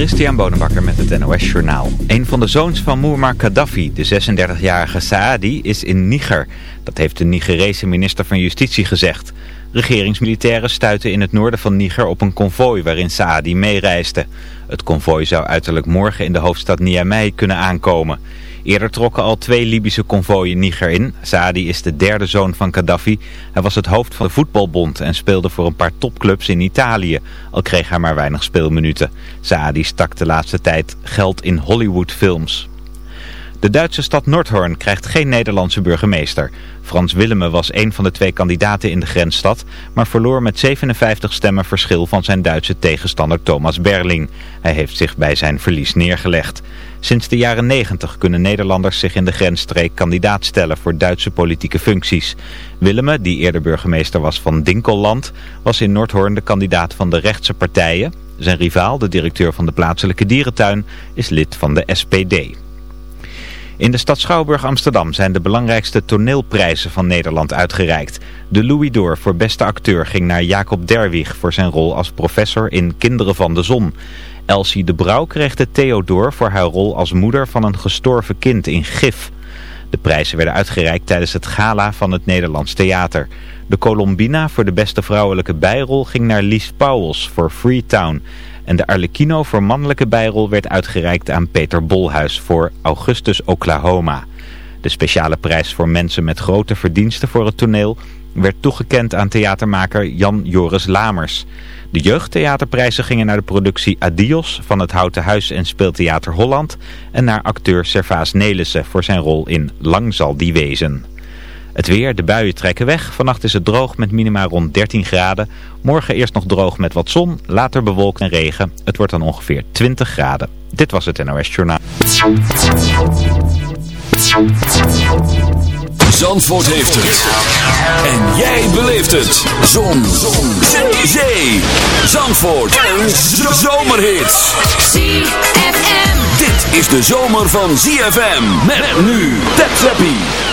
Christian Bonenbakker met het NOS Journaal. Een van de zoons van Muammar Gaddafi, de 36-jarige Saadi, is in Niger. Dat heeft de Nigerese minister van Justitie gezegd. Regeringsmilitairen stuiten in het noorden van Niger op een konvooi waarin Saadi meereisde. Het konvooi zou uiterlijk morgen in de hoofdstad Niamey kunnen aankomen. Eerder trokken al twee Libische konvooien Niger in. Saadi is de derde zoon van Gaddafi. Hij was het hoofd van de voetbalbond en speelde voor een paar topclubs in Italië. Al kreeg hij maar weinig speelminuten. Saadi stak de laatste tijd geld in Hollywoodfilms. De Duitse stad Nordhorn krijgt geen Nederlandse burgemeester. Frans Willemme was een van de twee kandidaten in de grensstad, maar verloor met 57 stemmen verschil van zijn Duitse tegenstander Thomas Berling. Hij heeft zich bij zijn verlies neergelegd. Sinds de jaren 90 kunnen Nederlanders zich in de grensstreek kandidaat stellen voor Duitse politieke functies. Willemme, die eerder burgemeester was van Dinkelland, was in Noordhoorn de kandidaat van de rechtse partijen. Zijn rivaal, de directeur van de plaatselijke dierentuin, is lid van de SPD. In de stad Schouwburg Amsterdam zijn de belangrijkste toneelprijzen van Nederland uitgereikt. De Louis d'Or voor beste acteur ging naar Jacob Derwig voor zijn rol als professor in Kinderen van de Zon. Elsie de Brouw kreeg de Theodor voor haar rol als moeder van een gestorven kind in Gif. De prijzen werden uitgereikt tijdens het gala van het Nederlands Theater. De Colombina voor de beste vrouwelijke bijrol ging naar Lies Pauwels voor Freetown. En de Arlecchino voor mannelijke bijrol werd uitgereikt aan Peter Bolhuis voor Augustus Oklahoma. De speciale prijs voor mensen met grote verdiensten voor het toneel werd toegekend aan theatermaker Jan Joris Lamers. De jeugdtheaterprijzen gingen naar de productie Adios van het Houten Huis en Speeltheater Holland en naar acteur Servaas Nelissen voor zijn rol in Lang zal die wezen. Het weer, de buien trekken weg. Vannacht is het droog met minima rond 13 graden. Morgen eerst nog droog met wat zon, later bewolkt en regen. Het wordt dan ongeveer 20 graden. Dit was het NOS Journaal. Zandvoort heeft het. En jij beleeft het. Zon. Zon. Zee. Zandvoort. Een zomerhit. ZFM. Dit is de zomer van ZFM. Met nu. Tap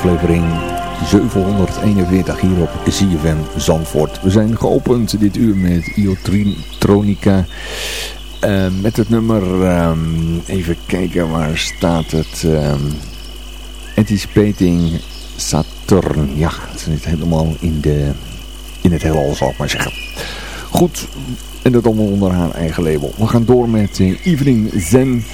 aflevering 741 hier op ZFM Zandvoort. We zijn geopend dit uur met Iotronica. Uh, met het nummer, um, even kijken waar staat het, um, Anticipating Saturn. Ja, het zit helemaal in, de, in het heelal zal ik maar zeggen. Goed, en dat allemaal onder haar eigen label. We gaan door met uh, Evening Zen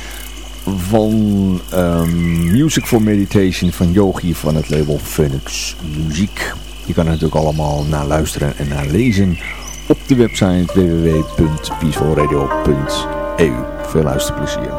van um, Music for Meditation van Yogi van het label Phoenix Muziek. Je kan het natuurlijk allemaal naar luisteren en naar lezen op de website www.peacefulradio.eu. Veel luisterplezier.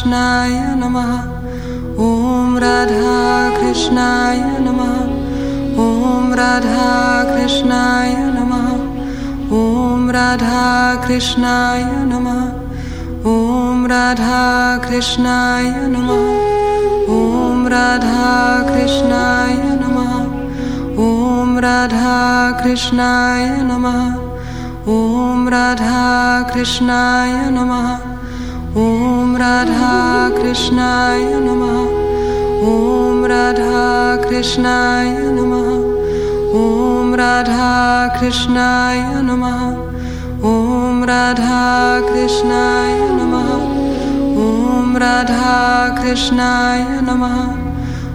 Krishnaya Namaha. Om Radha Krishnaya Namaha. Om Radha Krishnaya Namaha. Om Radha Krishnaya Namaha. Om Radha Krishnaya Namaha. Om Radha Krishnaya Namaha. Om Radha Krishnaya Namaha. Om Radha Krishnaya Namaha Radha Krishnaya Namaha. Om Radha Krishnaya Namaha. Om Radha Krishnaya Namaha. Om Radha Krishnaya Namaha. Om Radha Krishnaya Namaha.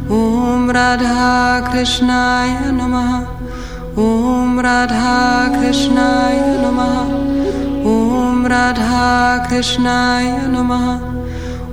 Om Radha Krishnaya Namaha. Om Radha Krishnaya Namaha. Om Radha Krishnaya Namaha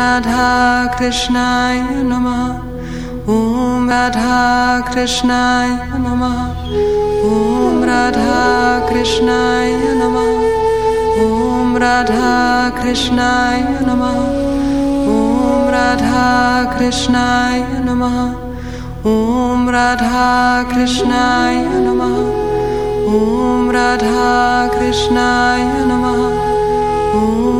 Radha Krishnaya Namaha. Om Radha Krishnaya Namaha. Om Radha Krishnaya Namaha. Om Radha Krishnaya Namaha. Om Radha Krishnaya Namaha. Om Radha Krishnaya Namaha. Om Radha Krishnaya Namaha. Om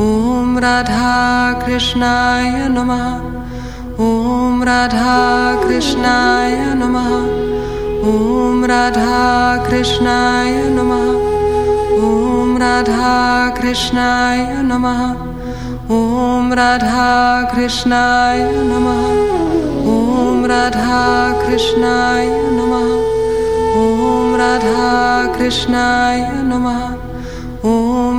ॐ राधाकृष्णाय नमः ॐ राधाकृष्णाय नमः ॐ राधाकृष्णाय नमः ॐ राधाकृष्णाय नमः ॐ राधाकृष्णाय नमः ॐ राधाकृष्णाय नमः ॐ राधाकृष्णाय नमः ॐ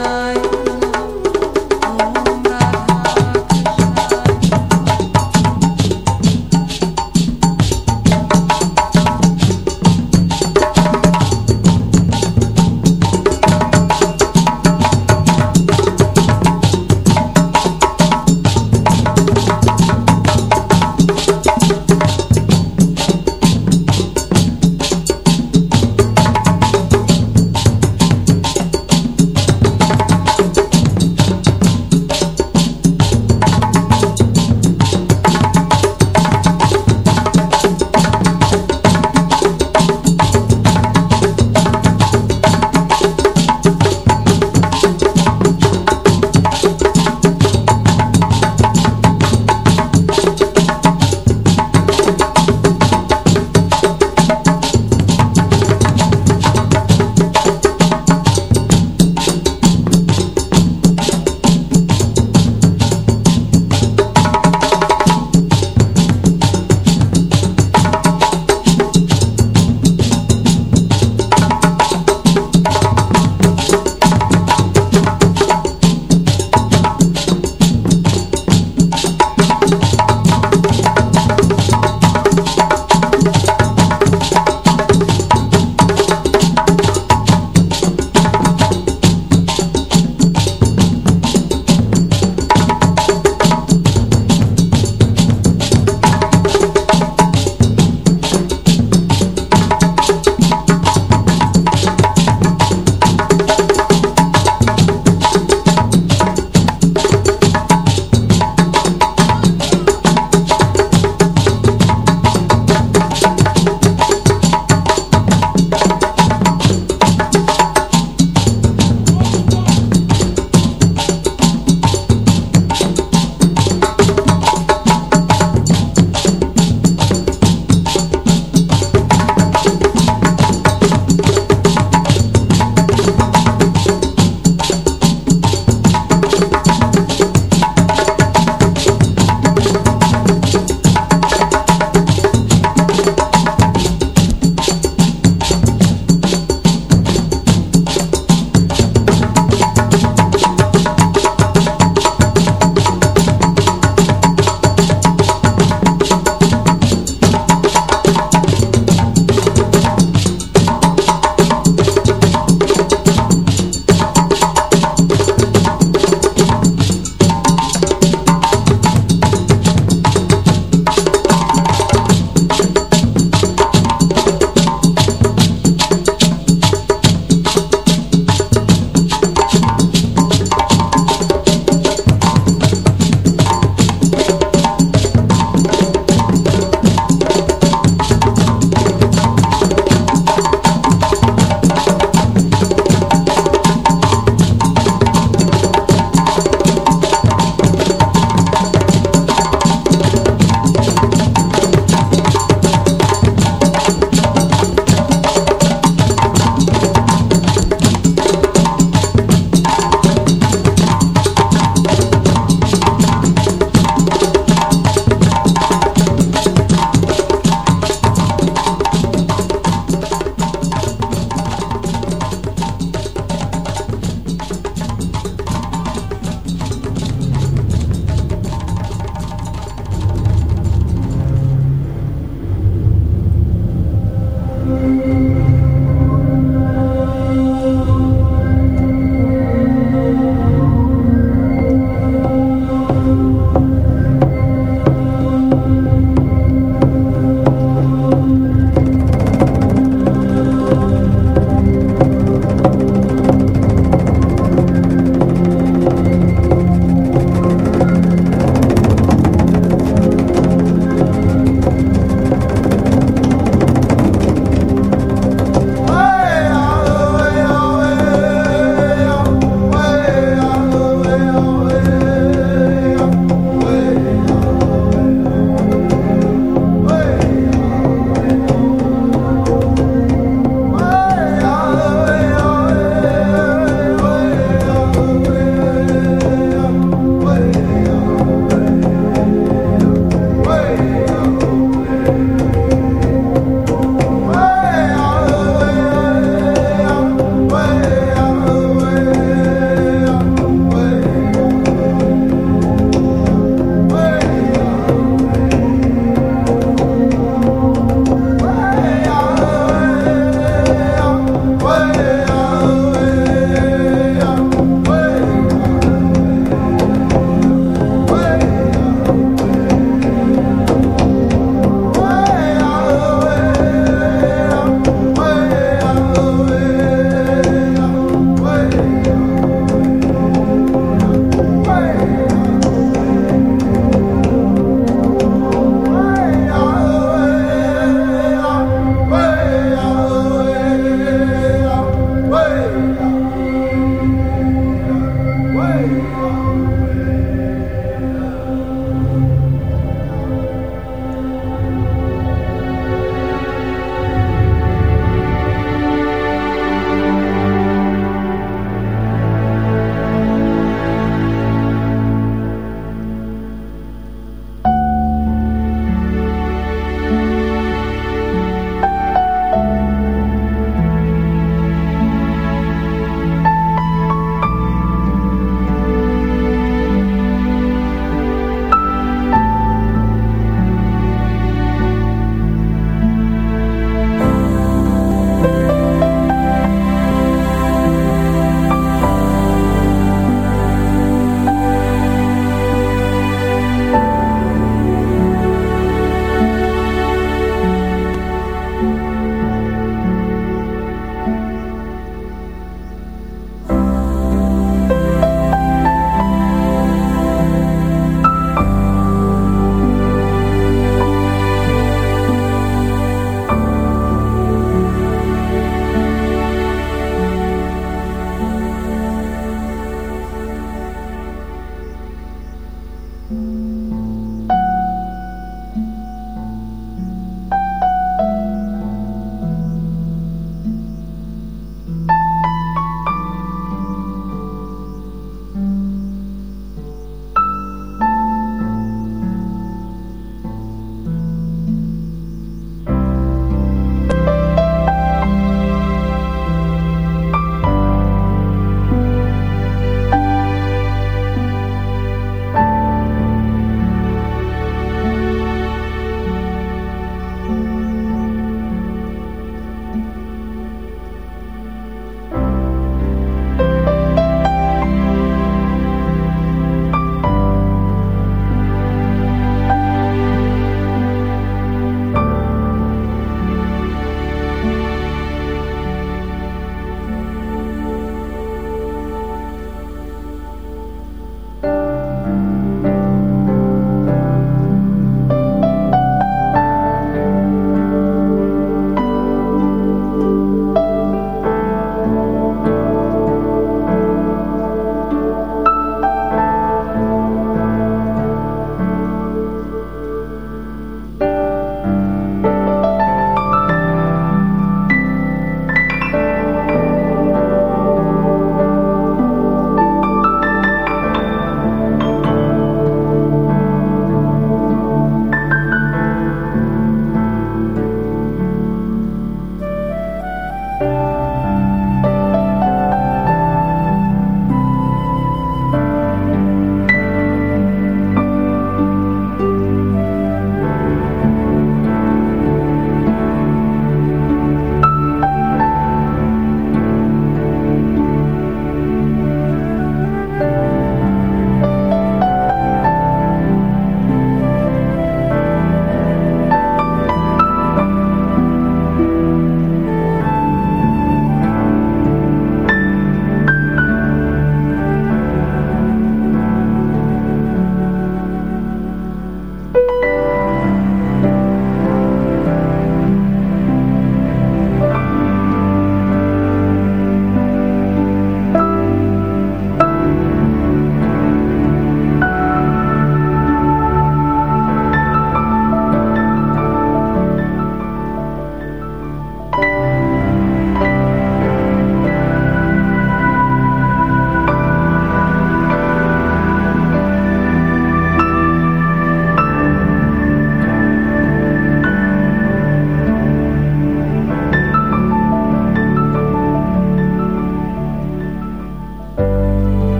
night.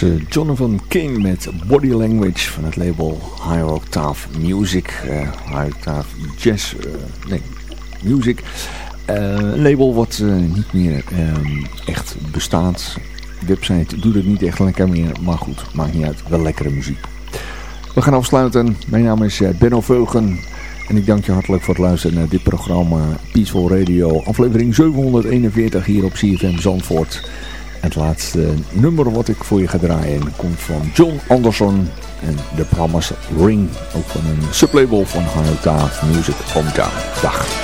Was uh, Jonathan King met Body Language van het label High Octave Music. Uh, High Octave Jazz, uh, nee, Music. een label wat niet meer um, echt bestaat. Website doet het niet echt lekker meer, maar goed, maakt niet uit. Wel lekkere muziek. We gaan afsluiten. Mijn naam is Benno Veugen. En ik dank je hartelijk voor het luisteren naar dit programma Peaceful Radio. Aflevering 741 hier op CFM Zandvoort. Het laatste nummer wat ik voor je ga draaien komt van John Anderson en de programma's Ring. Ook van een sublabel van Hanuta Music Hometown. Dag.